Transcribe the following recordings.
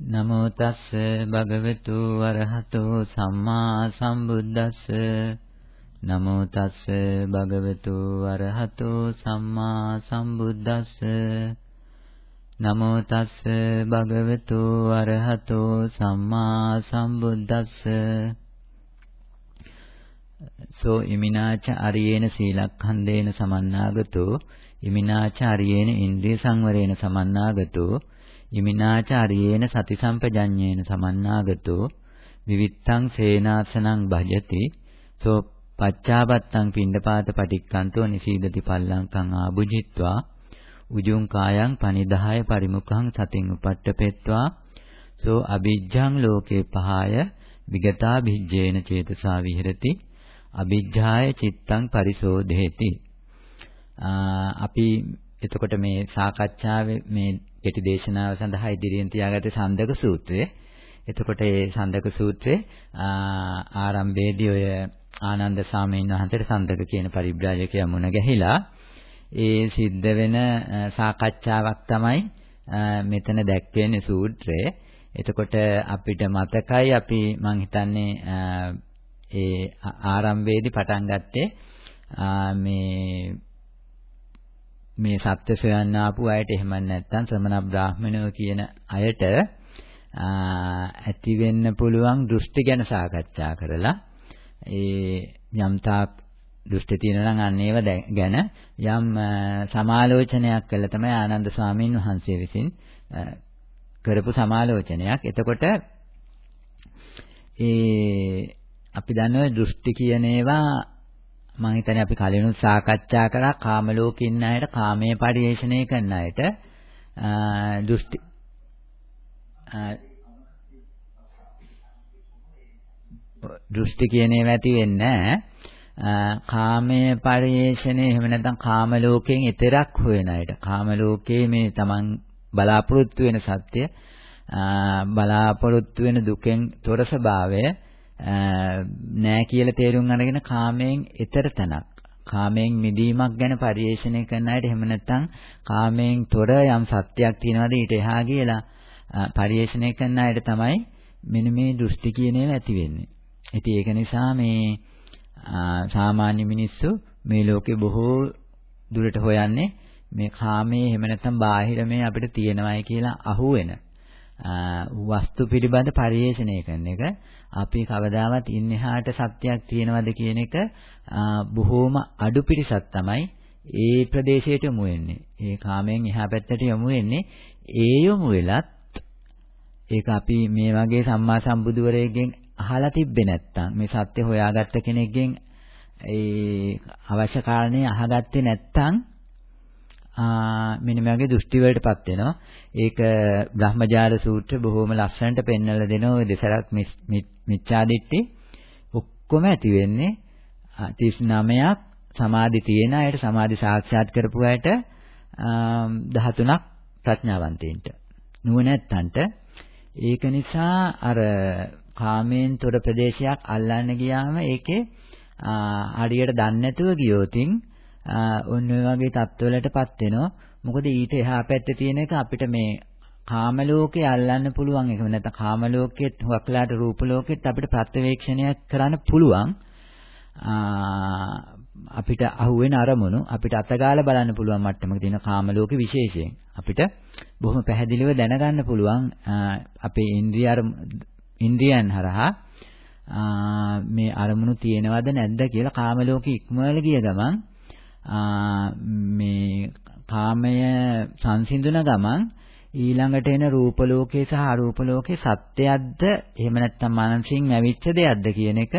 නමෝ තස්ස භගවතු වරහතෝ සම්මා සම්බුද්දස්ස. නමෝ තස්ස භගවතු වරහතෝ සම්මා සම්බුද්දස්ස. නමෝ තස්ස භගවතු වරහතෝ සම්මා සම්බුද්දස්ස. සෝ ඉමිනාච අරියේන සීලක්ඛන්දේන සමන්නාගතෝ. ඉමිනාච අරියේන ඉන්ද්‍රිය සංවරේන සමන්නාගතෝ. ඉමිනාචාරියේන සති සම්පජඤ්ඤේන සමන්නාගතෝ විවිත්තං සේනාසනං භජති. සෝ පච්චාපත්තං පිණ්ඩපාත පටික්කන්තෝ නිසීදති පල්ලංකං ආභුජිත්වා. උජුං කායං පනිදාය පරිමුඛං සතින් උපට්ඨපෙත්වා. සෝ අ비ජ්ජං ලෝකේ පහය විගතා භිජ්ජේන චේතසා විහෙරති. අ비ජ්ජාය චිත්තං පරිසෝධේති. අපි එතකොට මේ සාකච්ඡාවේ මේ කෙටි දේශනාව සඳහා ඉදිරියෙන් තියාගත්තේ සන්දක සූත්‍රය. එතකොට මේ සන්දක සූත්‍රයේ ආරම්භයේදී ඔය ආනන්ද සාමීන් වහන්සේට සන්දක කියන පරිබ්‍රාජකයා මුණ ගැහිලා ඒ සිද්ධ වෙන සාකච්ඡාවක් තමයි මෙතන දැක්වෙන්නේ සූත්‍රය. එතකොට අපිට මතකයි අපි මං හිතන්නේ ඒ ආරම්භයේදී පටන් ගත්තේ මේ මේ සත්‍ය සොයන්න ආපු අයට එහෙම නැත්නම් ශ්‍රමණ බ්‍රාහ්මණයෝ කියන අයට ඇති වෙන්න පුළුවන් දෘෂ්ටි ගැන සාකච්ඡා කරලා ඒ යම් තාක් දෘෂ්ටි තියෙනවා නම් අන්න ඒව ගැන යම් සමාලෝචනයක් කළා තමයි ආනන්ද ස්වාමීන් වහන්සේ විසින් කරපු සමාලෝචනයක්. එතකොට ඒ අපි දන්නවා දෘෂ්ටි කියන ඒවා මම හිතන්නේ අපි කලිනුත් සාකච්ඡා කරා කාම ලෝකේ ඉන්න අයට කාමයේ පරිේශණය කරන අයට. දෘෂ්ටි දෘෂ්ටි කියන ඒවා ඇති වෙන්නේ කාමයේ පරිේශණය එහෙම නැත්නම් කාම ලෝකයෙන් ඈතරක් හොයන අයට. කාම ලෝකයේ මේ Taman බලාපොරොත්තු වෙන සත්‍ය බලාපොරොත්තු වෙන දුකෙන් තොර ස්වභාවය නෑ කියලා තේරුම් අරගෙන කාමයෙන් ඈතර තැනක් කාමයෙන් මිදීමක් ගැන පරිේශණය කරන අයට එහෙම නැත්නම් කාමයෙන් තොර යම් සත්‍යයක් තියනවාද ඊට එහා කියලා පරිේශණය කරන අයට තමයි මෙන්න මේ දෘෂ්ටි කියන ඒවා ඇති වෙන්නේ. ඉතින් ඒක නිසා මේ සාමාන්‍ය මිනිස්සු මේ ලෝකේ බොහෝ දුරට හොයන්නේ මේ කාමයේ එහෙම නැත්නම් බාහිර මේ අපිට තියෙනවයි කියලා අහුවෙන වස්තු පිළිබඳ පරිේශණය කරන එක අපි කවදාවත් ඉන්නහාට සත්‍යයක් තියෙනවද කියන එක බොහෝම අඩු පිරිසක් තමයි ඒ ප්‍රදේශයට යොමු වෙන්නේ. ඒ කාමයෙන් එහා පැත්තට යොමු වෙන්නේ. ඒ යොමු වෙලත් ඒක අපි මේ වගේ සම්මා සම්බුදුවරයෙක්ගෙන් අහලා තිබ්බේ නැත්තම් මේ සත්‍ය හොයාගත්ත කෙනෙක්ගෙන් ඒ අවශ්‍ය කාරණේ අහගත්තේ නැත්තම් මෙන්න මේ වගේ දෘෂ්ටි වලටපත් වෙනවා. ඒක බ්‍රහ්මජාල සූත්‍ර බොහොම ලස්සනට පෙන්වලා දෙනවා. ඔය දෙසරක් මිච්ඡාදිට්ඨි ඔක්කොම ඇති වෙන්නේ 39ක් සමාධි තියෙන අයට සමාධි සාක්ෂාත් කරපු අයට 13ක් ප්‍රඥාවන්තයින්ට. නුවණැත්තන්ට ඒක නිසා අර කාමයෙන් තොර ප්‍රදේශයක් අල්ලන්න ගියාම ඒකේ හරියට දන්නේ නැතුව ගියොතින් ඔන්න ඔය වගේ තත්ත්වවලටපත් වෙනවා. මොකද ඊට එහා පැත්තේ තියෙන එක අපිට මේ කාම ලෝකේ අල්ලන්න පුළුවන් එක නැත්නම් කාම ලෝකෙත් හුවක්ලාට රූප ලෝකෙත් අපිට ප්‍රත්‍යවේක්ෂණයක් කරන්න පුළුවන්. අපිට අහුවෙන අරමුණු අපිට අතගාලා බලන්න පුළුවන් මට්ටමක තියෙන කාම ලෝකෙ විශේෂයෙන් අපිට බොහොම පැහැදිලිව දැනගන්න පුළුවන් අපේ ඉන්ද්‍රිය ඉන්ද්‍රියන් හරහා මේ අරමුණු තියෙනවද නැද්ද කියලා කාම ලෝකෙ ඉක්මවල ගිය ගමන් මේ කාමය සංසිඳුන ගමන් ඊළඟට එන රූප ලෝකේ සහ අරූප ලෝකේ සත්‍යයක්ද එහෙම නැත්නම් මානසින් ලැබිච්ච දෙයක්ද කියන එක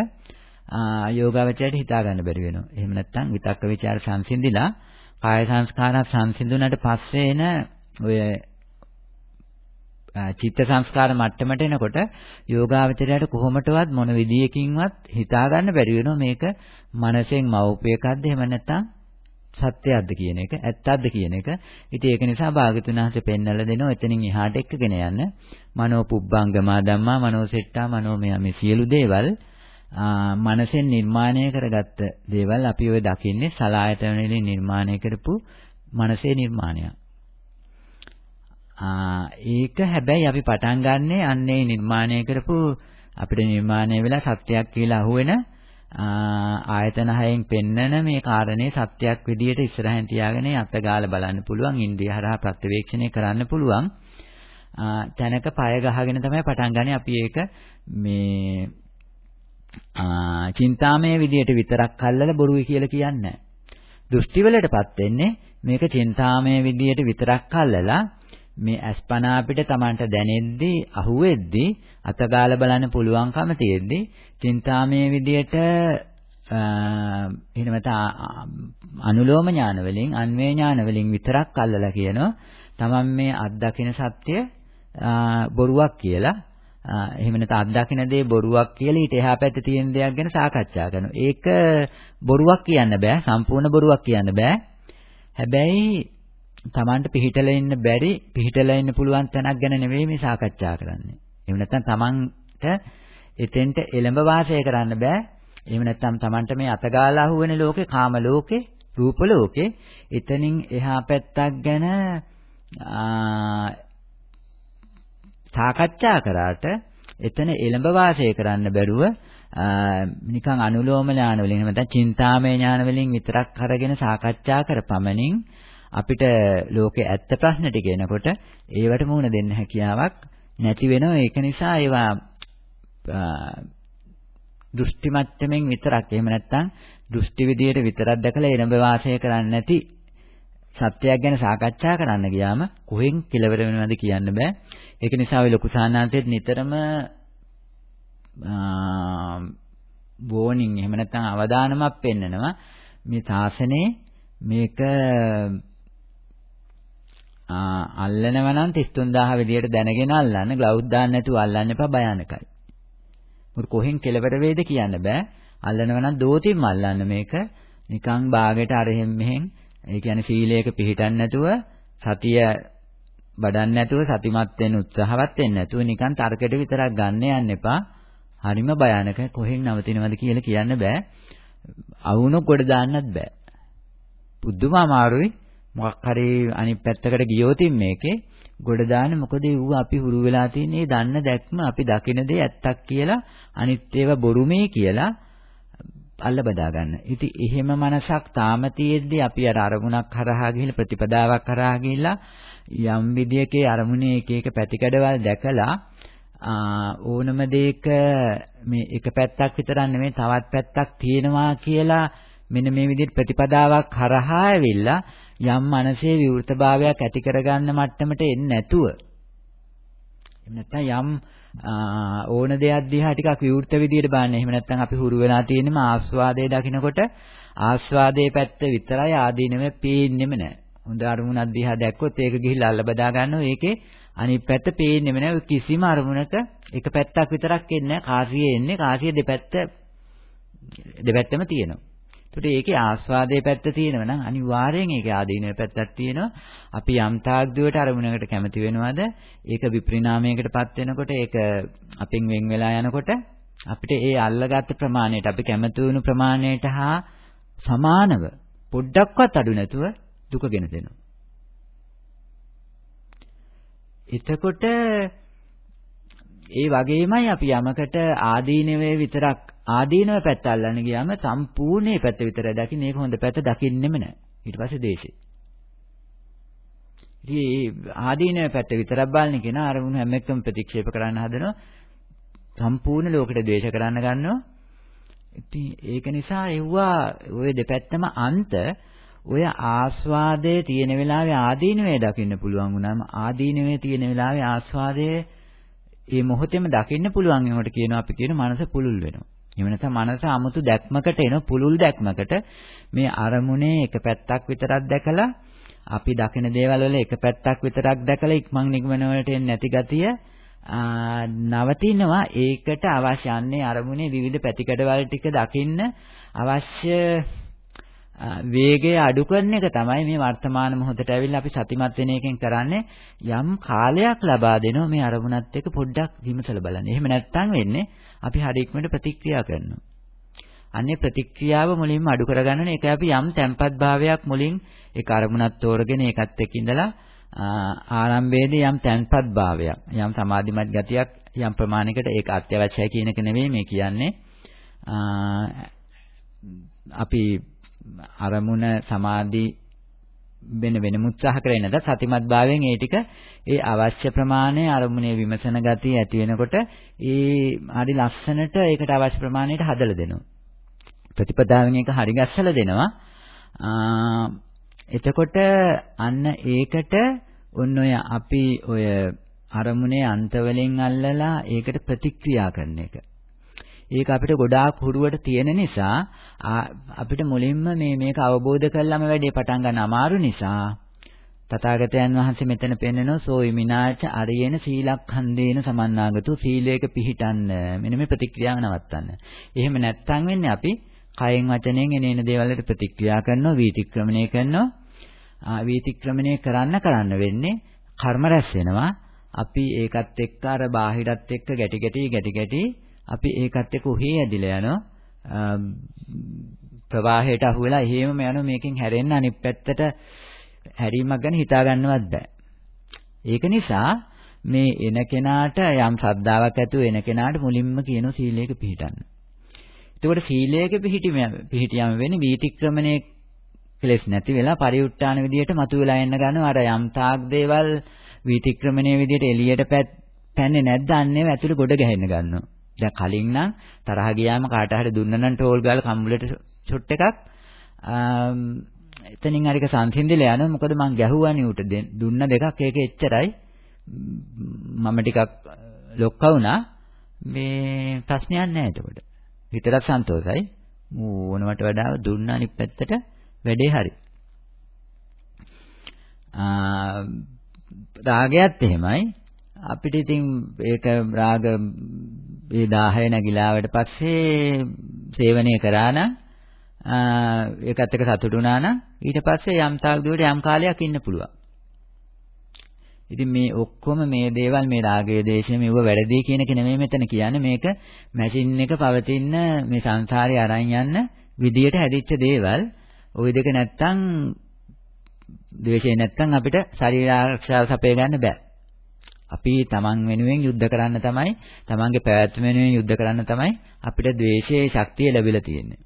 යෝගාවචරයට හිතා ගන්න බැරි වෙනවා. එහෙම නැත්නම් විතක්ක ਵਿਚාර සංසිඳිලා කාය සංස්කාරات සංසිඳුණාට පස්සේ එන ඔය චිත්ත සංස්කාර මට්ටමට එනකොට යෝගාවචරයට කොහොමටවත් මොන විදියකින්වත් හිතා ගන්න බැරි වෙනවා මේක මනසෙන් මවූපයකක්ද එහෙම නැත්නම් සත්‍යයක්ද කියන එක ඇත්තක්ද කියන එක. ඉතින් ඒක නිසා භාගතුන් වහන්සේ පෙන්වලා දෙනවා එතනින් එහාට එක්කගෙන යන්න. මනෝ පුබ්බංගමා ධම්මා මනෝ සෙට්ටා මනෝමය මේ සියලු දේවල් මනසෙන් නිර්මාණය කරගත්ත දේවල් අපි ඔය දකින්නේ සලායතන වලින් නිර්මාණය කරපු මනසේ නිර්මාණයක්. ඒක හැබැයි අපි පටන් ගන්නෙ අන්නේ නිර්මාණය කරපු අපිට නිර්මාණය වෙලා සත්‍යයක් කියලා අහුවෙන ආයතන හයෙන් පෙන්නන මේ කාරණේ සත්‍යයක් විදියට ඉස්සරහින් තියාගෙන අතගාලා බලන්න පුළුවන් ඉන්ද්‍රිය හරහා ප්‍රත්‍යවේක්ෂණය කරන්න පුළුවන්. තැනක পায় ගහගෙන තමයි පටන් ගන්නේ. අපි ඒක මේ චින්තාමය විදියට විතරක් අල්ලලා බොරුයි කියලා කියන්නේ දෘෂ්ටිවලටපත් වෙන්නේ මේක චින්තාමය විදියට විතරක් අල්ලලා මේ අස්පනා අපිට Tamanට දැනෙද්දී අහුවෙද්දී අතගාලා බලන්න පුළුවන්කම තියෙද්දී චින්තාමය විදියට එහෙම අනුලෝම ඥාන වලින් අන්වේ ඥාන වලින් විතරක් අල්ලලා කියනවා Taman මේ අත්දකින සත්‍ය බොරුවක් කියලා එහෙම නැත්නම් අත්දකින දේ බොරුවක් කියලා ඊට එහා පැත්තේ තියෙන දෙයක් ගැන සාකච්ඡා කරනවා. ඒක බොරුවක් කියන්න බෑ. සම්පූර්ණ බොරුවක් කියන්න බෑ. හැබැයි Tamanට පිහිටලා ඉන්න බැරි පිහිටලා ඉන්න පුළුවන් තැනක් ගැන නෙවෙයි මේ සාකච්ඡා කරන්නේ. එහෙම නැත්නම් Tamanට එතෙන්ට එළඹ වාසය කරන්න බෑ. එහෙම නැත්නම් Tamanට මේ අතගාලා අහුවෙන ලෝකේ කාම ලෝකේ රූප ලෝකේ එතනින් එහා පැත්තක් ගැන සාකච්ඡා කරාට එතන එළඹ වාසය කරන්න බැරුව නිකන් අනුලෝම ඥාන වලින් එහෙම නැත්නම් චින්තාමය ඥාන වලින් විතරක් අරගෙන සාකච්ඡා කරපමණින් අපිට ලෝකේ ඇත්ත ප්‍රශ්න ටික එනකොට ඒවට මුහුණ දෙන්න හැකියාවක් නැති වෙනවා. ඒක නිසා ඒවා දෘෂ්ටි මට්ටමින් විතරක්. එහෙම නැත්නම් දෘෂ්ටි විදියට විතරක් දැකලා එළඹ වාසය කරන්නේ නැති සත්‍යයක් ගැන සාකච්ඡා කරන්න ගියාම කොහෙන් කෙලවර වෙනවද කියන්න බෑ. ඒක නිසා ඔය ලොකු සානාන්තයේත් නිතරම වෝනින් එහෙම නැත්නම් අවදානමක් පෙන්නනවා. මේ තාසනේ මේක අල්ලනවා නම් 33000 විදියට දැනගෙන අල්ලන්න ග්ලවුස් දාන්න නැතුව අල්ලන්න එපා භයානකයි. මොකද කොහෙන් කෙලවර වේද කියන්න බෑ. අල්ලනවා නම් දෝතින්ම අල්ලන්න මේක නිකන් ਬਾගෙට අර එහෙම් මෙහෙන් ඒ කියන්නේ සීලයක පිළිටන්න නැතුව සතිය බඩන්න නැතුව සතිමත් වෙන්න උත්සාහවත් වෙන්න නැතුව නිකන් තර්කයට විතරක් ගන්න යන්න එපා. හරිම භයානක කොහෙන් නවතිනවද කියලා කියන්න බෑ. අවුනො ගොඩ දාන්නත් බෑ. පුදුම අමාරුයි. මොකක් හරි අනිත් පැත්තකට ගියොතින් මේකේ ගොඩ දාන්න මොකද ඌ අපි හුරු වෙලා තින්නේ දන්න දැක්ම අපි දකින දේ ඇත්තක් කියලා අනිත් ඒවා බොරුමේ කියලා අල්ල බදා ගන්න. ඉතින් එහෙම මනසක් තාම තියෙද්දි අපි අර අරමුණක් හරහා ගිහිල්ලා ප්‍රතිපදාවක් හරහා ගිහිල්ලා යම් විදියකේ අරමුණේ එක එක පැතිකඩවල් දැකලා ඕනම දෙයක මේ එක පැත්තක් විතරක් නෙමෙයි තවත් පැත්තක් තියෙනවා කියලා මෙන්න මේ විදිහට ප්‍රතිපදාවක් හරහා ඇවිල්ලා යම් මනසේ විවෘතභාවයක් ඇති කරගන්න මට්ටමට එන්නේ නැතුව එහෙම නැත්නම් යම් ඕන දෙයක් දිහා ටිකක් විවෘත විදියට බලන්න. එහෙම නැත්නම් අපි හුරු වෙලා තියෙනම ආස්වාදයේ දකිනකොට ආස්වාදයේ පැත්ත විතරයි ආදීනෙම පේන්නෙම නැහැ. හොඳ අරමුණක් දිහා දැක්කොත් ඒක ගිහිල්ලා අල්ල බදා ගන්නවා. ඒකේ අනිත් පැත්ත පේන්නෙම නැහැ. කිසිම අරමුණක එක පැත්තක් විතරක් එන්නේ නැහැ. කාසියේ එන්නේ. කාසිය දෙපැත්ත දෙපැත්තම තියෙනවා. ඒකට ඒකේ ආස්වාදයේ පැත්ත තියෙනවා නම් අනිවාර්යෙන් ඒකේ ආදීනවේ පැත්තක් තියෙනවා. අපි යම් තාක් දුවට අරමුණකට කැමති වෙනවද? ඒක විපරිණාමයකටපත් වෙනකොට ඒක අපෙන් වෙන් වෙලා යනකොට අපිට ඒ අල්ලගත්ත ප්‍රමාණයට අපි කැමති වුණු ප්‍රමාණයට හා සමානව පොඩ්ඩක්වත් අඩු නැතුව දුකගෙන දෙනවා. එතකොට ඒ වගේමයි අපි යමකට ආදීනවේ විතරක් ආදීනව පැත්ත අල්ලන්න ගියාම සම්පූර්ණ මේ පැත්ත විතරයි දකින්නේ. ඒක හොඳ පැත්ත දකින්නෙම නැහැ. ඊට පස්සේ දේශේ. ඉතින් ආදීනව පැත්ත විතරක් බලන කෙනා අරමුණු හැම එකම ප්‍රතික්ෂේප කරන්න හදනවා. සම්පූර්ණ ලෝකෙට ද්වේෂ කරන්න ගන්නවා. ඉතින් ඒක නිසා එව්වා ওই දෙපැත්තම අන්ත ඔය ආස්වාදයේ තියෙන වෙලාවේ ආදීනවේ දකින්න පුළුවන් වුණාම ආදීනවේ තියෙන වෙලාවේ ආස්වාදයේ මේ මොහොතේම දකින්න පුළුවන් වෙනකොට කියනවා අපි කියන මනස පුළුල් වෙනවා. එහෙම නැත්නම් මනස 아무තු දැක්මකට එන පුළුල් දැක්මකට මේ අරමුණේ එක පැත්තක් විතරක් දැකලා අපි දකින දේවල් වල එක පැත්තක් විතරක් දැකලා ඉක්මන් නිගමන වලට එන්නේ නැති ගතිය නවතිනවා ඒකට අවශ්‍යන්නේ අරමුණේ විවිධ පැතිකඩවල ටික දකින්න අවශ්‍ය වේගය අඩු කරන එක තමයි මේ වර්තමාන මොහොතට ඇවිල්ලා අපි සතිමත් වෙන එකෙන් කරන්නේ යම් කාලයක් ලබා දෙනවා මේ අරමුණත් එක්ක පොඩ්ඩක් විමසලා බලන්න. එහෙම නැත්නම් වෙන්නේ අපි හරි ඉක්මනට ප්‍රතික්‍රියා කරනවා. අන්නේ ප්‍රතික්‍රියාව මුලින්ම අඩු කරගන්න ඕනේ. ඒක අපි යම් තැම්පත් භාවයක් මුලින් ඒක අරමුණක් තෝරගෙන ඒකත් එක්ක ඉඳලා ආරම්භයේදී යම් තැන්පත් භාවයක් යම් සමාධිමත් ගතියක් යම් ප්‍රමාණයකට ඒක අත්‍යවශ්‍යයි කියන එක නෙවෙයි මේ කියන්නේ අපි අරමුණ සමාධි වෙන වෙනම උත්සාහ කරේ නැද? සතිමත් භාවයෙන් ඒ ටික ඒ අවශ්‍ය ප්‍රමාණය අරමුණේ විමසන ගතිය ඇති වෙනකොට ඒ හරි ලස්සනට ඒකට අවශ්‍ය ප්‍රමාණයට හදලා දෙනවා. ප්‍රතිපදාවෙන් ඒක හරි ගැස්සලා දෙනවා. එතකොට අන්න ඒකට ඔන්න ඔය අපි ඔය අරමුණේ අන්තවලින් අල්ලලා ඒකට ප්‍රතික්‍රියා කරන එක. ඒක අපිට ගොඩාක් හුරුවට තියෙන නිසා අපිට මුලින්ම මේ මේක අවබෝධ කළාම වැඩේ පටන් ගන්න අමාරු නිසා තථාගතයන් වහන්සේ මෙතන පෙන්නනවා සෝයිමිනාච අරියන සීලක්ඛන්දේන සමන්නාගතු සීලයක පිහිටන්න මෙන්න මේ ප්‍රතික්‍රියාව නවත්තන්න. එහෙම නැත්නම් වෙන්නේ අපි කයෙන් වචනයෙන් එන එන දේවල් වලට ප්‍රතික්‍රියා කරනවා වීතික්‍රමණය කරනවා වීතික්‍රමණය කරන්න කරන්න වෙන්නේ කර්ම රැස් වෙනවා අපි ඒකත් එක්ක අර බාහිරත් එක්ක ගැටි ගැටි ගැටි ගැටි අපි ඒකත් එක්ක උහි ඇදිලා යනවා. ප්‍රවාහයට අහු වෙලා එහෙමම යනවා මේකෙන් හැරෙන්න අනිත් පැත්තට හැරීමක් ගැන හිතා ගන්නවත් බෑ. ඒක නිසා මේ එන කෙනාට යම් ශ්‍රද්ධාවක් ඇතුව එන කෙනාට මුලින්ම කියන සීලයක පිළිටන්න. එතකොට සීලයක පිළිටියම වෙන්නේ වීතික්‍රමණයේ කෙලස් නැති වෙලා පරිඋත්ථාන විදියට මතුවලා එන්න ගන්නවා අර යම් තාක් දේවල් විතික්‍රමණයේ විදියට එළියට පැන්නේ නැද්ද අන්නේ ඇතුළේ ගොඩ ගැහෙන්න ගන්නවා දැන් කලින් නම් තරහ ගියාම කාට හරි දුන්නනම් ටෝල් ගාලා කම්බුලට ෂොට් එකක් එතනින් හරික සංසිඳිලා යනවා. මොකද මං ගැහුවානේ උට දුන්න දෙකක් ඒක එච්චරයි. මම ටිකක් ලොක්කා වුණා. මේ ප්‍රශ්නයක් නැහැ එතකොට. හිතට සන්තෝෂයි. ඕනවට වඩා දුන්න අනිත් පැත්තට වැඩේ හරි. රාගයත් එහෙමයි. අපිට ඉතින් ඒක රාග ඒ 10 නැగిලාවට පස්සේ සේවනය කරා නම් ඒකත් එක්ක සතුටු වුණා නම් ඊට පස්සේ යම් තාක් දුරට යම් කාලයක් ඉන්න පුළුවන්. ඉතින් මේ ඔක්කොම මේ දේවල් මේ රාගයේ දේශය මෙව වැරදි කියන එක නෙමෙයි මෙතන කියන්නේ මේක මැෂින් එක පවතින මේ සංසාරේ අරන් යන්න විදියට හැදිච්ච දේවල් ওই දෙක නැත්තම් ද්වේෂය නැත්තම් අපිට ශරීර ආරක්ෂාව සපය ගන්න බෑ. අපි තමන් වෙනුවෙන් යුද්ධ කරන්න තමයි තමන්ගේ පැවැත්ම වෙනුවෙන් යුද්ධ කරන්න තමයි අපිට ද්වේෂයේ ශක්තිය ලැබිලා තියෙන්නේ.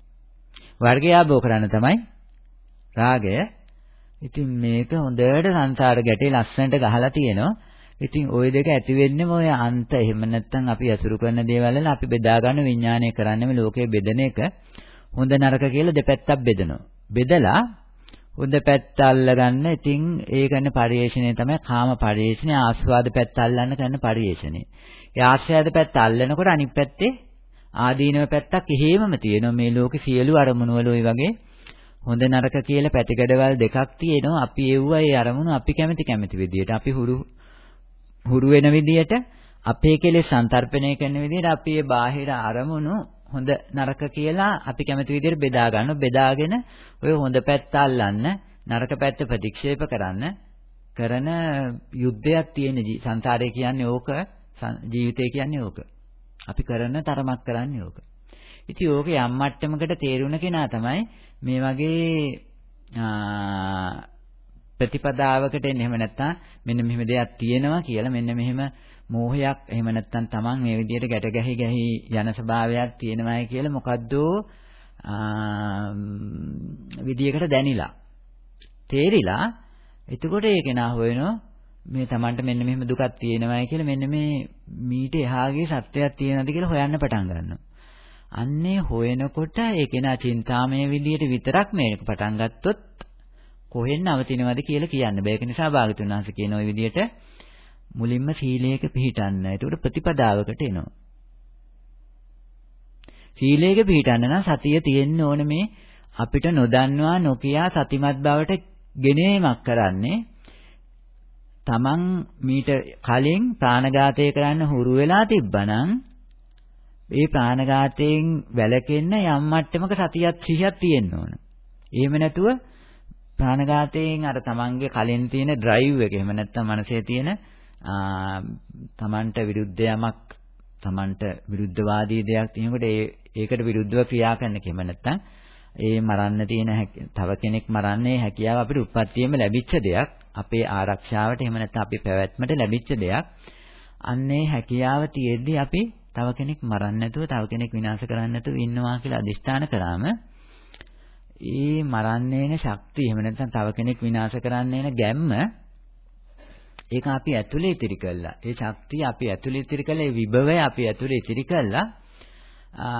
වර්ගය ආභෝ කරන්න තමයි රාගය. ඉතින් මේක හොඳට සංසාර ගැටේ ලස්සනට ගහලා තියෙනවා. ඉතින් ওই දෙක ඇති වෙන්නේම ඔය අන්ත එහෙම නැත්නම් අපි අසුරු කරන දේවල් වල අපි බෙදා ගන්න විඥානය කරන්නේ මේ ලෝකයේ බෙදෙන එක හොඳ නරක කියලා දෙපැත්තක් බෙදනවා. බෙදලා හොඳ පැත්ත අල්ලගන්න. ඉතින් ඒ කරන පරිේශණය තමයි කාම පරිේශණය, ආස්වාද පැත්ත අල්ලන්න කරන පරිේශණය. ඒ ආස්වාද පැත්ත අල්ලනකොට අනිත් පැත්තේ ආදීනව පැත්තක් එහෙමම තියෙනවා. මේ ලෝකේ සියලු අරමුණු වල ওই වගේ හොඳ නරක කියලා පැතිකඩවල් දෙකක් තියෙනවා. අපි එව්වා ඒ අරමුණු අපි කැමති කැමති විදියට අපි හුරු හුරු වෙන විදියට අපේ කෙලෙස් සන්තරපණය කරන විදියට අපි ඒ බාහිර අරමුණු හොඳ නරක කියලා අපි කැමති විදිහට බෙදා ගන්න. බෙදාගෙන ඔය හොඳ පැත්ත අල්ලන්න, නරක පැත්ත ප්‍රතික්ෂේප කරන්න කරන යුද්ධයක් තියෙන සංසාරය කියන්නේ ඕක, ජීවිතය කියන්නේ ඕක. අපි කරන තරමක් කරන්නේ ඕක. ඉතින් ඕක යම් මට්ටමකට තේරුණ කෙනා තමයි මේ වගේ ප්‍රතිපදාවකට එන්නේ. එහෙම නැත්නම් මෙන්න මෙහෙම දෙයක් තියෙනවා කියලා මෙන්න මෙහෙම මෝහයක් එහෙම නැත්නම් Taman මේ විදිහට ගැට ගැහි ගැහි යන ස්වභාවයක් තියෙනවායි කියලා මොකද්ද විදියකට දැනිලා තේරිලා එතකොට ඒක නා හොයනවා මේ Tamanට මෙන්න මෙහෙම දුකක් තියෙනවායි කියලා මෙන්න මේ මීට එහාගේ සත්‍යයක් තියෙනවද කියලා හොයන්න පටන් ගන්නවා. අන්නේ හොයනකොට ඒක නා චින්තාමය විදියට විතරක් මේක පටන් ගත්තොත් කොහෙන් නවතිනවද කියලා කියන්න බෑ. ඒක නිසා භාගතුන් වහන්සේ කියන ওই විදියට මුලින්ම සීලයක පිළිටන්න. ඒකට ප්‍රතිපදාවකට එනවා. සීලයක පිළිටන්න නම් සතිය තියෙන්න ඕන මේ අපිට නොදන්නවා නොකියා සතිමත් බවට ගෙනීමක් කරන්නේ තමන් මීට කලින් ප්‍රාණඝාතය කරන්න හුරු වෙලා තිබ්බනම් ඒ ප්‍රාණඝාතයෙන් වැළකෙන්න යම් මට්ටමක සතියක් සිහියක් තියෙන්න ඕන. එහෙම නැතුව ප්‍රාණඝාතයෙන් අර තමන්ගේ කලින් තියෙන ඩ්‍රයිව් එක එහෙම නැත්නම් මනසේ තියෙන තමන්ට විරුද්ධ යමක් තමන්ට විරුද්ධවාදී දෙයක් තියෙනකොට ඒ ඒකට විරුද්ධව ක්‍රියා කරන්න කෙම නැත්තම් ඒ මරන්න තියෙන තව කෙනෙක් මරන්නේ හැකියාව අපිට උප්පත්තියෙම ලැබිච්ච දෙයක් අපේ ආරක්ෂාවට එහෙම නැත්නම් අපේ පැවැත්මට ලැබිච්ච දෙයක්. අන්නේ හැකියාව තියෙද්දි අපි තව කෙනෙක් මරන්න නැතුව තව කෙනෙක් විනාශ කරන්න නැතුව ඉන්නවා කියලා අදිෂ්ඨාන කරාම ඒ මරන්නේන ශක්තිය එහෙම නැත්නම් තව කෙනෙක් විනාශ කරන්නේන ගැම්ම ඒක අපි ඇතුලේ ඉතිරි කළා. ඒ ශක්තිය අපි ඇතුලේ ඉතිරි කළා. ඒ විභවය අපි ඇතුලේ ඉතිරි කළා.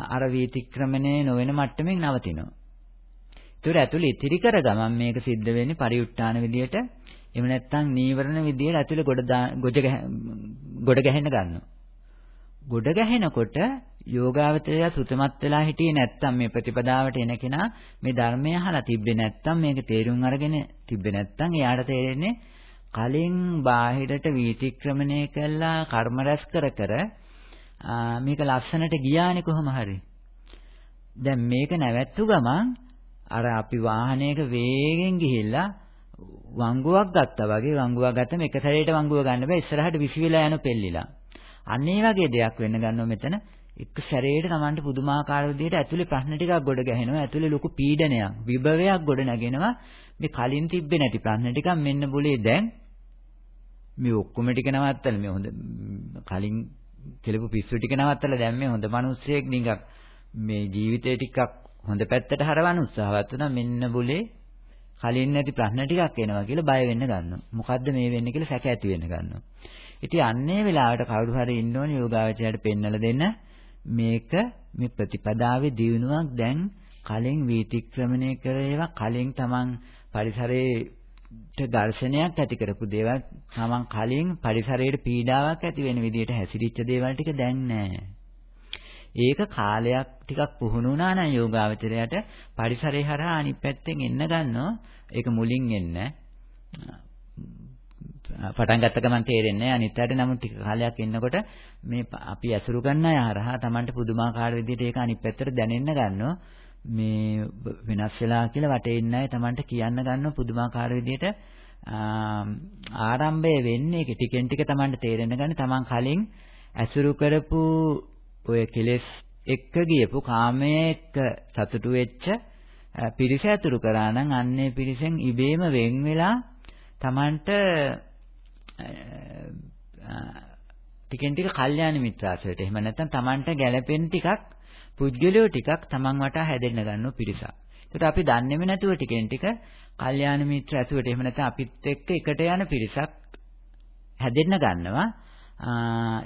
අර වීතික්‍රමණය නොවන මට්ටමින් නවතිනවා. ඒතර ඇතුලේ ඉතිරි කර ගමන් මේක සිද්ධ වෙන්නේ පරිඋත්ථාන විදියට. එහෙම නැත්නම් නීවරණ විදියට ඇතුලේ ගොඩ ගොජ ගොඩ ගැහෙන්න ගන්නවා. ගොඩ ගැහෙනකොට යෝගාවචරය සුතමත් වෙලා හිටියේ නැත්නම් මේ ප්‍රතිපදාවට එන කෙනා මේ ධර්මය අහලා තිබ්බේ නැත්නම් මේක තේරුම් අරගෙන තිබ්බේ නැත්නම් එයාට තේරෙන්නේ කලින් බාහිරට වීතික්‍රමණය කළා කර්ම රැස් කර කර මේක ලස්සනට ගියානේ කොහොම හරි. දැන් මේක නැවැත්තු ගමන් අර අපි වාහනයක වේගෙන් ගිහිල්ලා වංගුවක් ගත්තා වගේ වංගුවක් ගත්තම එක සැරේට වංගුව ගන්න බෑ ඉස්සරහට විසි වෙලා යන පෙල්ලිලා. අන්න ඒ වගේ දෙයක් වෙන්න ගන්නවා මෙතන. එක සැරේට Tamanට පුදුමාකාර විදිහට ඇතුලේ ප්‍රශ්න ටිකක් ගොඩ ගැහෙනවා. ඇතුලේ ලොකු පීඩනයක්, විභවයක් ගොඩ නැගෙනවා. මේ කලින් තිබ්බේ නැති ප්‍රශ්න ටිකක් මෙන්න બોලේ දැන් මේ ඔක්කොම ටික නවත්තලා මේ හොඳ කලින් කෙලපු පිස්සු ටික නවත්තලා දැන් මේ හොඳ මිනිස්සෙක් නිකක් මේ ජීවිතේ ටිකක් හොඳ පැත්තට හරවන්න උත්සාහවත් වුණා මෙන්න બોලේ කලින් නැති ප්‍රශ්න ටිකක් එනවා කියලා බය වෙන්න ගන්නවා. මොකද්ද මේ වෙන්නේ කියලා සැක ඇති වෙන්න ගන්නවා. ඉතින් අන්නේ වෙලාවට කවුරු හරි ඉන්න ඕනේ යෝගාවචරයට පෙන්වලා දෙන්න මේක මේ ප්‍රතිපදාවේ දියුණුවක් දැන් කලින් වීතික්‍රමණය කරේවා කලින් තමන් පරිසරයේ ඝර්ෂණයක් ඇති කරපු දේවල් තමන් කලින් පරිසරයේ පීඩාවක් ඇති වෙන විදිහට හැසිරිච්ච දේවල් ටික දැන් නැහැ. ඒක කාලයක් ටිකක් පුහුණු වුණා නම් යෝගාවචරයට පරිසරය හරහා අනිත් පැත්තෙන් එන්න ගන්නවා. ඒක මුලින් එන්න. පටන් ගත්ත ගමන් තේරෙන්නේ නැහැ. අනිත් පැත්තේ නමුත් ටික කාලයක් ඉන්නකොට මේ අපි ඇසුරු කරන අය හරහා Tamanට පුදුමාකාර විදිහට ඒක අනිත් පැත්තට දැනෙන්න ගන්නවා. මේ වෙනස් වෙලා කියලා වටේ ඉන්න අය Tamanට කියන්න ගන්නවා පුදුමාකාර විදිහට ආරම්භය වෙන්නේ ඒක ටිකෙන් ටික Tamanට තේරෙන්න ගන්න. Taman කලින් ඇසුරු කරපු ඔය කෙලෙස් එක්ක ගියපු කාමයේ එක්ක සතුටු වෙච්ච පිරිස ඇතුළු කරා නම් අන්නේ පිරිසෙන් ඉබේම වෙන් වෙලා Tamanට ටිකෙන් ටික කල්යාණ මිත්‍රාසයට එහෙම නැත්නම් Tamanට ගැළපෙන ටිකක් පුද්ගලයෝ ටිකක් Taman වටා හැදෙන්න ගන්නව පිරිසක්. ඒකට අපි දන්නේම නැතුව ටිකෙන් ටික කල්යාණ මිත්‍ර ඇසුරට එහෙම නැත්නම් අපිත් එක්ක එකට යන පිරිසක් හැදෙන්න ගන්නවා.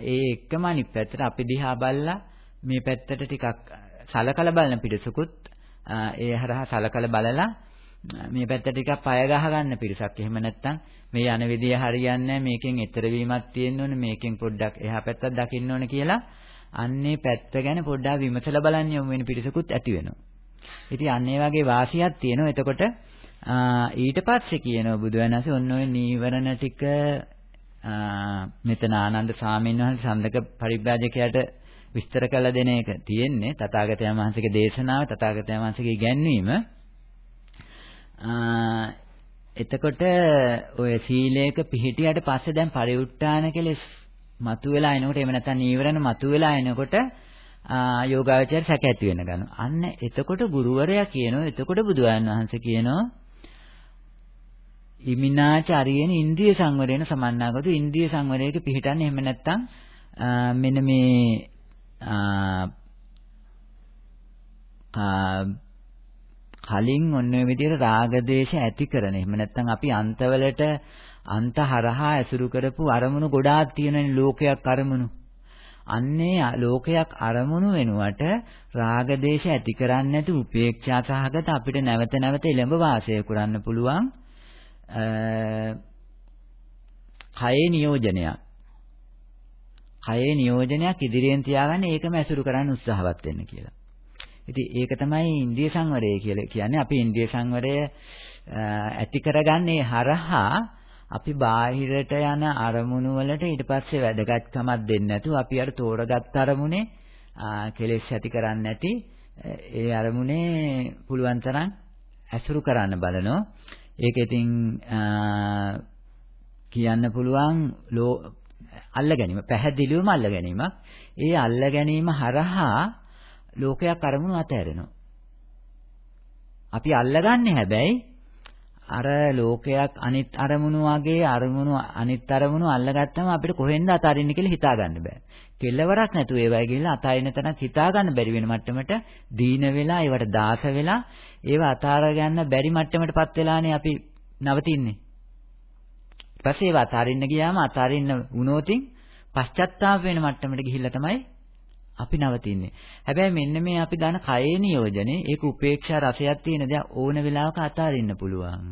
ඒ එක්කම අනිත් පැත්තට අපි දිහා බැලලා මේ පැත්තට ටිකක් සලකලා බලන පිරිසකුත් ඒ හරහා සලකලා බලලා මේ පැත්තට ටිකක් පය ගහ ගන්න පිරිසක්. එහෙම නැත්නම් මේ යන විදිය හරියන්නේ මේකෙන් ඈතර වීමක් තියෙන්න ඕනේ මේකෙන් පොඩ්ඩක් එහා පැත්තක් දකින්න ඕනේ කියලා අන්නේ පැත්ත ගැන පොඩ්ඩක් විමසලා බලන්න යමු වෙන පිරිසකුත් ඇති වෙනවා. ඉතින් අන්නේ වගේ වාසියක් තියෙනවා. එතකොට ඊට පස්සේ කියනවා බුදුවහන්සේ ඔන්න ඔය නීවරණ ටික මෙතන ආනන්ද සාමීන් වහන්සේ සඳක පරිබ්‍රාජකයාට විස්තර කළ දෙන එක තියෙන්නේ තථාගතයන් වහන්සේගේ දේශනාව තථාගතයන් වහන්සේගේ ඉගැන්වීම එතකොට ඔය සීලයක පිහිටියට පස්සේ දැන් පරිඋත් ทาน කෙලෙස් මතුවෙලා එනකොට එහෙම නැත්නම් නීවරණ මතුවෙලා එනකොට යෝගාවචර සැක ඇති වෙන ගන්නවා. අන්න එතකොට ගුරුවරයා කියනවා එතකොට බුදුන් වහන්සේ කියනවා ඉමිනාච අරියන ඉන්ද්‍රිය සංවරයෙන් සමන්නාගතු ඉන්ද්‍රිය සංවරයක පිහිටන්නේ එහෙම නැත්නම් මෙන්න මේ කලින් ඔන්න ඔය විදිහට රාග දේශ ඇති කරන. එහෙම නැත්නම් අපි අන්තවලට අන්ත හරහා ඇසුරු කරපු අරමුණු ගොඩාක් තියෙනනේ ලෝකයක් අරමුණු. අන්නේ ලෝකයක් අරමුණු වෙනුවට රාග දේශ ඇති කරන්නේ නැති උපේක්ෂා සහගත අපිට නැවත නැවත එළඹ වාසය කරන්න පුළුවන් කයේ නියෝජනයක්. කයේ නියෝජනයක් ඉදිරියෙන් තියාගන්න ඒකම ඇසුරු කරන්න උත්සාහවත් වෙන්න කියලා. ඉතින් ඒක තමයි ඉන්ද්‍රිය සංවරය කියලා කියන්නේ. අපි ඉන්ද්‍රිය සංවරය ඇති කරගන්නේ හරහා අපි බාහිරට යන අරමුණු වලට ඊට පස්සේ වැදගත්කමක් දෙන්නේ නැතුව අපි අර තෝරගත් අරමුණේ කෙලෙස් ඇති කරන්නේ නැති ඒ අරමුණේ පුළුවන් තරම් ඇසුරු කරන්න බලනවා. ඒක ඉතින් කියන්න පුළුවන් අල්ල ගැනීම පැහැදිලිවම අල්ල ගැනීමක්. ඒ අල්ල ගැනීම හරහා ලෝකයක් අරමුණු අතහැරෙනවා. අපි අල්ලගන්නේ හැබැයි අර ලෝකයක් අනිත් අරමුණු වගේ අරමුණු අනිත් අරමුණු අල්ලගත්තම අපිට කොහෙන්ද අතාරින්න කියලා හිතා ගන්න බෑ. කෙල්ලවරක් නැතුව ඒවයි ගිහලා අතාරින්න තැනක් හිතා ගන්න බැරි වෙන මට්ටමට දීන වෙලා ඒවට දාස වෙලා ඒව අතාර ගන්න බැරි මට්ටමටපත් වෙලානේ අපි නවතින්නේ. ඊපස්සේ ඒව අතාරින්න ගියාම අතාරින්න වුණොතින් පශ්චත්තාප වෙන මට්ටමට ගිහිල්ලා තමයි අපි නවතින්නේ. හැබැයි මෙන්න මේ අපි දාන කයේ නියෝජනේ ඒක උපේක්ෂා රසයක් තියෙන දේ ඕන වෙලාවක අතාරින්න පුළුවන්.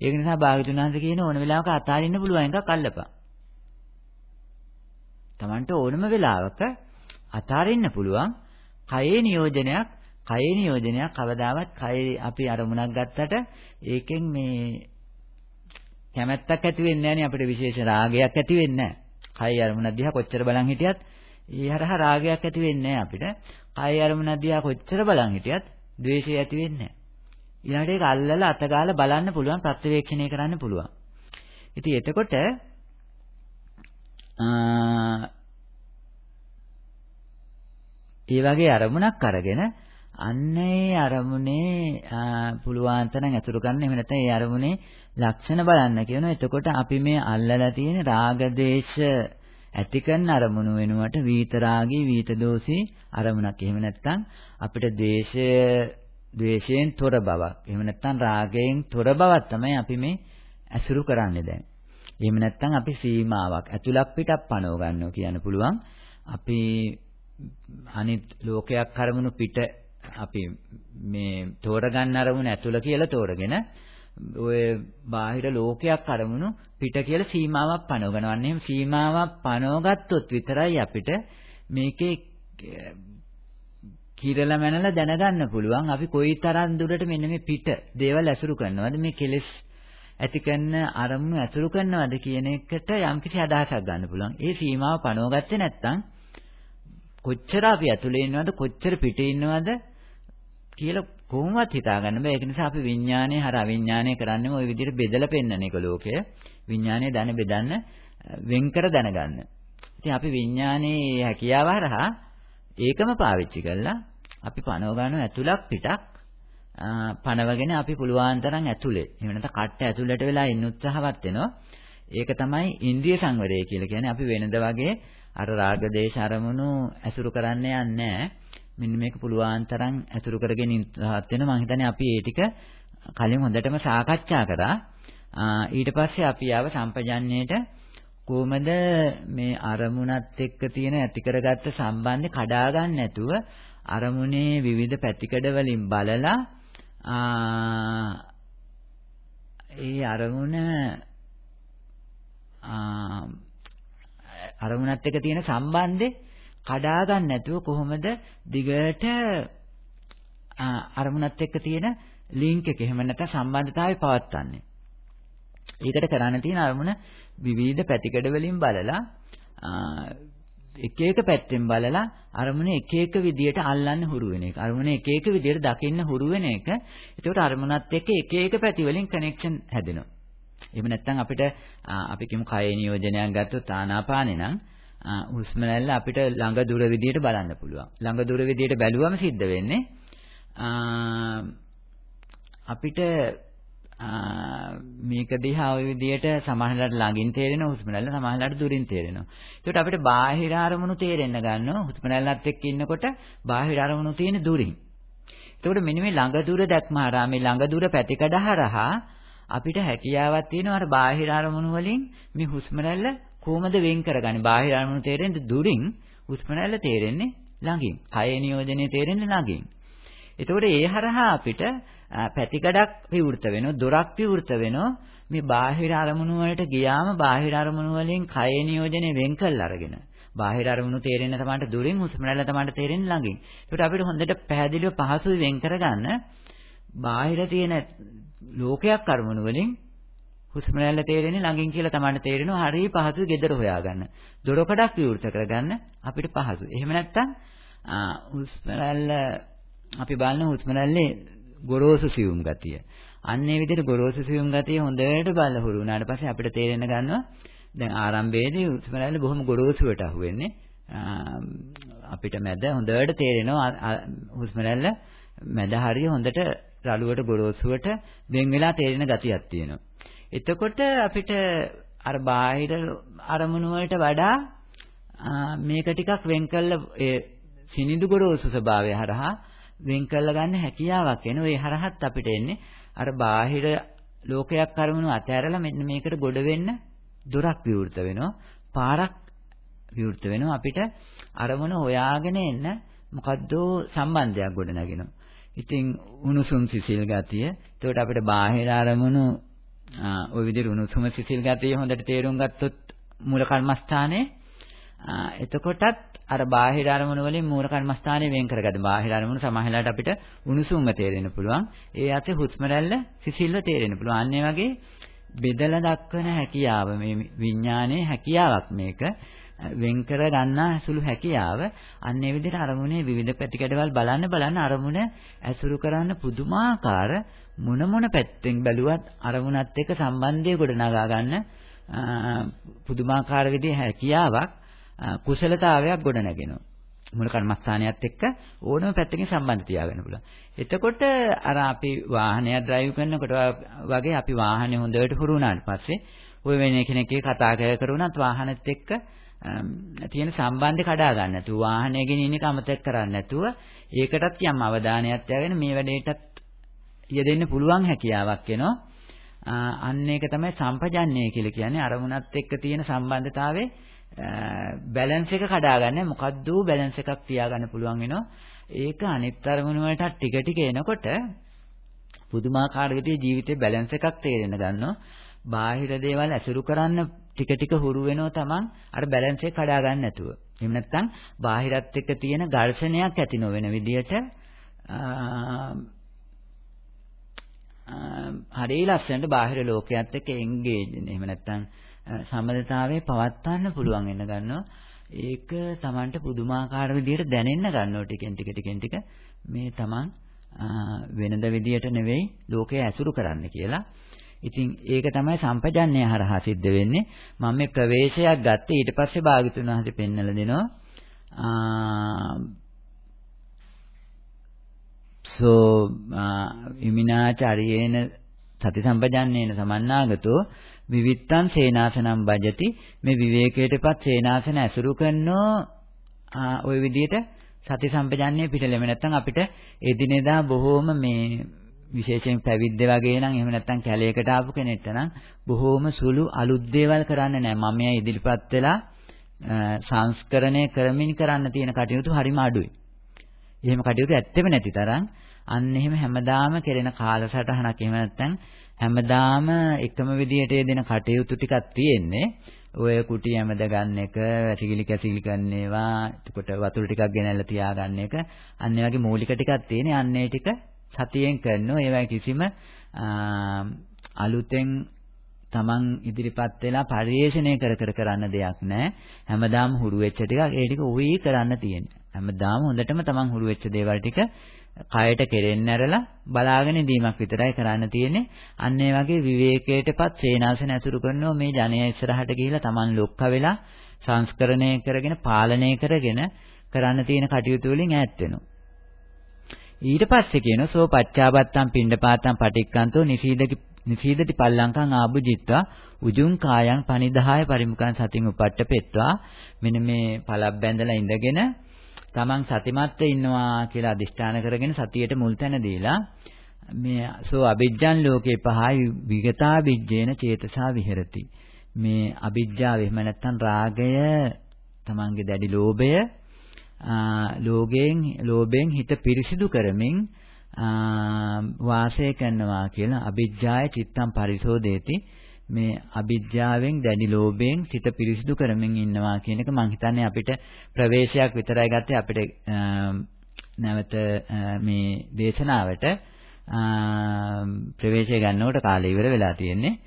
ඒක නිසා භාගතුන් වහන්සේ කියන ඕන වෙලාවක අතාරින්න පුළුවන් එකක් අල්ලපන්. Tamanට ඕනම වෙලාවක අතාරින්න පුළුවන් කයේ නියෝජනයක් කයේ නියෝජනයක් කවදාවත් කයේ අපි අරමුණක් ගත්තට ඒකෙන් මේ කැමැත්තක් ඇති වෙන්නේ නැහැ නේ අපිට විශේෂ රාගයක් ඇති වෙන්නේ නැහැ. කය අරමුණ දිහා කොච්චර බලන් හිටියත් ඒ හරහා රාගයක් ඇති වෙන්නේ නැහැ අපිට. කය අරමුණ දිහා කොච්චර බලන් හිටියත් ද්වේෂය ඇති වෙන්නේ නැහැ. ඊළඟට ඒක අල්ලලා අතගාලා බලන්න පුළුවන් ප්‍රත්‍යවේක්ෂණය කරන්න පුළුවන්. ඉතින් එතකොට ඒ වගේ අරමුණක් අරගෙන අන්න ඒ අරමුණේ පුළුවන් තරම් අතුරු ගන්න එහෙම නැත්නම් ඒ අරමුණේ ලක්ෂණ බලන්න කියනවා. එතකොට අපි මේ අල්ලලා තියෙන රාග දේශ ඇති කරන අරමුණු වෙනුවට වීත රාගී වීත දෝෂී අරමුණක්. එහෙම නැත්නම් අපිට දේශය ද්වේෂයෙන් තොර බවක්. එහෙම නැත්නම් රාගයෙන් තොර බවක් තමයි අපි මේ ඇසුරු කරන්නේ දැන්. එහෙම නැත්නම් අපි සීමාවක් ඇතුළක් පිටක් පනව ගන්නවා කියන්න පුළුවන්. අපි අනිත් ලෝකයක් කරමුණු පිට අපි මේ තෝරගන්න අරමුණ ඇතුළ කියලා තෝරගෙන ඔය බාහිර ලෝකයක් අරමුණු පිට කියලා සීමාවක් පනවගනවා. අන්න එහෙම සීමාවක් පනවගත්තොත් විතරයි අපිට මේකේ කිරලා මැනලා දැනගන්න පුළුවන් අපි කොයි තරම් දුරට මෙන්න මේ පිට දේවල් ඇසුරු කරනවද මේ කෙලෙස් ඇති කරන අරමුණු ඇසුරු කරනවද කියන එකට යම්කිසි අදහසක් ගන්න පුළුවන්. ඒ සීමාව පනවගත්තේ නැත්නම් කොච්චර අපි ඇතුලේ ඉන්නවද කොච්චර පිටේ ඉන්නවද කියලා කොහොමවත් හිතාගන්න බෑ. ඒක නිසා අපි විඥානය හර අවිඥානය කරන්නේ ওই විදිහට බෙදලා පෙන්වන එක ලෝකය. විඥානය දැන බෙදන්න වෙන් කර දැනගන්න. ඉතින් අපි විඥානයේ හැකියාව හරහා ඒකම පාවිච්චි කරලා අපි පනව ගන්න ඇතුළක් පිටක් පනවගෙන අපි පුළුවන් තරම් ඇතුලේ එහෙම නැත්නම් කට්ට ඇතුළට වෙලා ඉන්න උත්සාහවත් වෙනවා. ඒක තමයි ඉන්ද්‍රිය සංවරය කියලා කියන්නේ. අපි වෙනද වගේ අර රාග දේශ අරමුණු ඇසුරු කරන්න යන්නේ මෙන්න මේක පුළුවන් තරම් ඇසුරු කරගෙන ඉන්නත් වෙන මම හිතන්නේ අපි ඒ ටික කලින් හොඳටම සාකච්ඡා කරා. ඊට පස්සේ අපි ආව සම්පජන්ණයට කොහොමද මේ අරමුණත් එක්ක තියෙන ඇති කරගත්ත සම්බන්ධය කඩා ගන්න නැතුව අරමුණේ විවිධ පැතිකඩ වලින් බලලා ඒ අරමුණ අරමුණත් එක්ක තියෙන සම්බන්ධේ කඩා ගන්න නැතුව කොහොමද දිගට අරමුණත් එක්ක තියෙන ලින්ක් එක එහෙම නැත්නම් සම්බන්ධතාවය පවත්වන්නේ. ඒකට කරන්න තියෙන අරමුණ විවිධ පැතිකඩ වලින් බලලා එක එක පැත්තෙන් බලලා අරමුණ එක එක විදියට අල්ලන්න හුරු වෙන එක. අරමුණ එක එක විදියට දකින්න හුරු වෙන එක. ඒකට අරමුණත් එක්ක එක එක පැති වලින් කනෙක්ෂන් හැදෙනවා. එහෙම නැත්නම් අපිට අපි කියමු කය නියෝජනයක් ගත්තොත් ආනාපානේ නම් හුස්ම රැල්ල අපිට ළඟ දුර විදියට බලන්න පුළුවන්. ළඟ දුර විදියට බැලුවම සිද්ධ වෙන්නේ අපිට මේක දිහා ওই විදියට සමහරවිට ළඟින් තේරෙනවා හුස්ම රැල්ල සමහරවිට දුරින් තේරෙනවා. ඒකට අපිට බාහිර අරමුණු තේරෙන්න ගන්නවා හුස්ම රැල්ලත් එක්ක ඉන්නකොට බාහිර අරමුණු තියෙන දුරින්. ඒකට මෙන්න මේ ළඟ දුර දැක්ම හරහා මේ ළඟ දුර පැතිකඩ හරහා අපිට හැකියාවක් තියෙනවා අර බාහිර අරමුණු වලින් මේ හුස්ම රැල්ල කොහොමද වෙන් කරගන්නේ? බාහිර අරමුණු තේරෙන්නේ දුරින්, හුස්ම රැල්ල තේරෙන්නේ ළඟින්. කය නියෝජනයේ තේරෙන්නේ ළඟින්. එතකොට ඒ හරහා අපිට පැතිකඩක් විවෘත වෙනවා, දොරක් විවෘත වෙනවා. මේ බාහිර අරමුණු වලට ගියාම බාහිර අරමුණු වලින් කය නියෝජනය වෙන් කළා අරගෙන. බාහිර අරමුණු තේරෙන්න තමයි දුරින් හුස්ම රැල්ල තමයි තේරෙන්නේ ළඟින්. ඒකට අපිට හොඳට පැහැදිලිව පහසුවෙන් වෙන් කරගන්න බාහිර තියෙන ලෝකයක් අරමුණු වලින් හුස්ම රැල්ල තේරෙන්නේ ළඟින් කියලා තමයි තේරෙනවා. හරිය පහසුයි gedara හොයාගන්න. දොරකඩක් විවෘත කරගන්න අපිට පහසුයි. එහෙම නැත්නම් හුස්ම රැල්ල අපි බලන හුස්ම රැල්ලේ ගොරෝසු සියුම් ගතිය. අන්න ඒ විදිහට ගොරෝසු සියුම් ගතිය හොඳට බලලා හුරු වුණාට පස්සේ අපිට තේරෙන්න ගන්නවා දැන් ආරම්භයේදී හුස්ම රැල්ල බොහොම ගොරෝසුවට අහු වෙන්නේ. අපිට මැද හොඳට තේරෙනවා හුස්ම රැල්ල මැද හරිය හොඳට රළුවට ගොරෝසුවට වෙන් වෙලා තේරෙන ගතියක් තියෙනවා. එතකොට අපිට අර බාහිර අරමුණු වලට වඩා මේක ටිකක් වෙන් කළ ඒ සිනිඳු ගොරෝසු ස්වභාවය හරහා වෙන් කළ ගන්න හැකියාවක් එන. ඒ හරහත් අපිට එන්නේ අර බාහිර ලෝකයක් අරමුණු අතහැරලා මෙන්න මේකට ගොඩ වෙන්න දොරක් විවෘත වෙනවා. පාරක් විවෘත වෙනවා. අපිට අරමුණ හොයාගෙන එන්න මොකද්ද සම්බන්ධයක් ගොඩ නැගෙනවා. ඉතින් උණුසුම් සිසිල් ගතිය. එතකොට අපිට බාහිර අරමුණු ওই විදිහට උණුසුම සිසිල් ගතිය හොඳට තේරුම් ගත්තොත් මූල කර්මස්ථානයේ එතකොටත් අර බාහිර අරමුණු වලින් මූල කර්මස්ථානය වෙන් කරගන්න. බාහිර අරමුණු සමහරලාට අපිට උණුසුම්ව තේරෙන්න පුළුවන්. ඒ අතේ හුස්ම රැල්ල සිසිල්ව තේරෙන්න පුළුවන්. අන්න ඒ වගේ බෙදලා දක්වන හැකියාව මේ විඥානයේ හැකියාවක් මේක. වෙන් කර ගන්නා සුළු හැකියාව අන්න ඒ විදිහට අරමුණේ විවිධ පැතිකඩවල් බලන්න බලන්න අරමුණ ඇසුරු කරන්න පුදුමාකාර මොන මොන පැත්තෙන් බැලුවත් අරමුණත් එක්ක සම්බන්ධය ගොඩනගා ගන්න පුදුමාකාර විදිහේ හැකියාවක් කුසලතාවයක් ගොඩනගෙනවා. මුල කර්මස්ථානයත් එක්ක ඕනම පැත්තකින් සම්බන්ධ තියාගන්න පුළුවන්. එතකොට අර අපි වාහනය ඩ්‍රයිව් කරනකොට වගේ අපි වාහනේ හොඳට හුරු වුණාට පස්සේ ඔය වෙන කෙනෙක් කතා කර කර වුණත් වාහනෙත් එක්ක තියෙන සම්බන්ධය කඩා ගන්න නැතුව වාහනය ගෙනින්න එක අමතක කරන්නේ නැතුව ඒකටත් යම් අවධානයක් තියාගෙන මේ වැඩේටත් යෙදෙන්න පුළුවන් හැකියාවක් එනවා. අන්න ඒක තමයි සම්පජන්ණය කියලා කියන්නේ අරමුණත් එක්ක තියෙන සම්බන්ධතාවයේ බැලන්ස් එක කඩාගන්න මොකද්ද බැලන්ස් එකක් තියාගන්න පුළුවන් වෙනවා. ඒක අනිත් අරමුණු වලට ටික ටික එනකොට පුදුමාකාර විදිහේ ජීවිතේ බැලන්ස් එකක් තේරෙන්න ගන්නවා. බාහිර දේවල් ඇසුරු කරන්න ටික ටික හුරු වෙනවා තමන් අර බැලන්ස් එක කඩා ගන්න නැතුව. එහෙම නැත්නම් බාහිරත් එක්ක තියෙන ඝර්ෂණයක් ඇති නොවන විදිහට හරිය ලස්සනට බාහිර ලෝකයක් එක්ක එන්ගේජ් වෙන. එහෙම නැත්නම් සම්බන්ධතාවයේ පවත්වන්න පුළුවන් වෙන ගන්නවා. ඒක Tamanට පුදුමාකාර විදිහට දැනෙන්න ගන්නවා ටිකෙන් ටික ටිකෙන් ටික මේ Taman වෙනද විදියට නෙවෙයි ලෝකය ඇසුරු කරන්න කියලා. ඉතින් ඒක තමයි සම්පජන්ණය හරහා සිද්ධ වෙන්නේ. මම මේ ප්‍රවේශයක් ගත්තේ ඊට පස්සේ භාගතුන් වහන්සේ පෙන්නලා දෙනවා. සෝ ඉමිනාචාරියේන සති සම්පජන්නේන සමන්නාගතෝ විවිත්තං සේනාසනම් බජති මේ විවේකයටපත් සේනාසන ඇසුරු කරනෝ ওই විදිහට සති සම්පජන්ණය පිටලෙම නැත්නම් අපිට එදිනෙදා බොහෝම මේ විශේෂයෙන් පැවිද්ද වගේ නම් එහෙම නැත්නම් කැලේකට ආපු කෙනෙක්ට නම් බොහෝම සුළු අලුත් දේවල් කරන්න නෑ මම එයා ඉදිරිපත් වෙලා සංස්කරණය කරමින් කරන්න තියෙන කටයුතු හරිම අඩුයි. එහෙම කටයුතු ඇත්තෙම නැති තරම් අන්න එහෙම හැමදාම කෙරෙන කාලසටහනක් එහෙම නැත්නම් හැමදාම එකම විදියට දෙන කටයුතු ටිකක් තියෙන්නේ. ඔය කුටි හැමද ගන්න එක, වැසිකිලි කැසිලි ගන්න ඒවා, එතකොට වතුර ටිකක් ගෙනල්ලා තියාගන්න එක, අන්න ඒ වගේ මූලික ටිකක් තියෙන්නේ. අන්න ඒ ටික සතියෙන් කරනවා. ඒවා කිසිම අලුතෙන් තමන් ඉදිරිපත් වෙලා පරිේශණය කර කර කරන්න දෙයක් නැහැ. හැමදාම හුරු වෙච්ච ටිකක් ඒ ටික උවී කරන්න තියෙන්නේ. හැමදාම හොඳටම තමන් හුරු වෙච්ච දේවල් ටික කයට කෙරෙන්න ඇරලා බලාගෙන ඉඳීමක් විතරයි කරන්න තියෙන්නේ. අන්න ඒ වගේ විවේකයටපත් සේනාසන ඇසුරු කරනවා මේ ජනය ඉස්සරහට ගිහිලා Taman ලොක්ක වෙලා සංස්කරණය කරගෙන පාලනය කරගෙන කරන්න තියෙන කටයුතු වලින් ඈත් වෙනවා. ඊට පස්සේ කියනවා සෝ පච්චාබත්තම් පිණ්ඩපාතම් පටික්කන්තෝ නිසීදති නිසීදති පල්ලංකං ආභුජිත්වා උජුං කායං පනිදාය පරිමුඛං සතින් උපට්ඨපෙත්වා මෙන්න මේ පළක් බැඳලා ඉඳගෙන තමන් සතිමත්ව ඉන්නවා කියලා අදිෂ්ඨාන කරගෙන සතියට මුල් තැන දීලා මේ සෝ අවිජ්ජන් ලෝකේ පහයි විගතා විජ්ජේන චේතසා විහෙරති. මේ අවිජ්ජාව එහෙම නැත්නම් රාගය තමන්ගේ දැඩි ලෝභය ලෝගයෙන් ලෝභයෙන් හිත පිරිසිදු කරමින් වාසය කරනවා කියලා අවිජ්ජාය චිත්තම් පරිසෝදේති. මේ අවිද්‍යාවෙන් දැඩි ලෝභයෙන් සිත පිරිසිදු කරමින් ඉන්නවා කියන එක මම හිතන්නේ අපිට ප්‍රවේශයක් විතරයි ගත්තේ. අපිට නැවත මේ දේශනාවට ප්‍රවේශය ගන්නකොට කාලය ඉවර වෙලා තියෙන්නේ.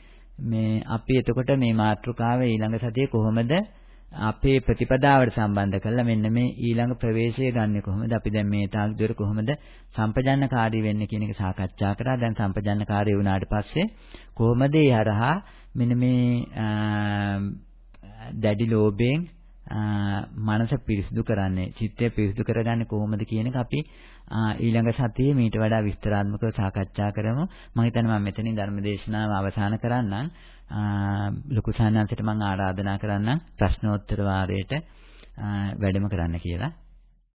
මේ අපි එතකොට මේ මාතෘකාව ඊළඟ සතියේ කොහොමද අපේ ප්‍රතිපදාවට සම්බන්ධ කරලා මෙන්න මේ ඊළඟ ප්‍රවේශය ගන්න කොහොමද? අපි දැන් මේ තාක් දුර කොහොමද සම්පජන්නකාරී වෙන්නේ කියන එක සාකච්ඡා කරා. දැන් සම්පජන්නකාරී වුණාට පස්සේ කොහොමද ඒ හරහා මෙන්න මේ දැඩි ලෝභයෙන් මනස පිරිසිදු කරන්නේ චිත්තය පිරිසිදු කරගන්නේ කොහොමද කියන එක අපි ඊළඟ සතියේ මීට වඩා විස්තරාත්මකව සාකච්ඡා කරමු. මම හිතන්නේ මම මෙතනින් ධර්මදේශනාව අවසන් කරන්නම්. ලොකු සාහනන්තට මම ආරාධනා කරන්නම් ප්‍රශ්නෝත්තර වාරයේට වැඩම කරන්න කියලා.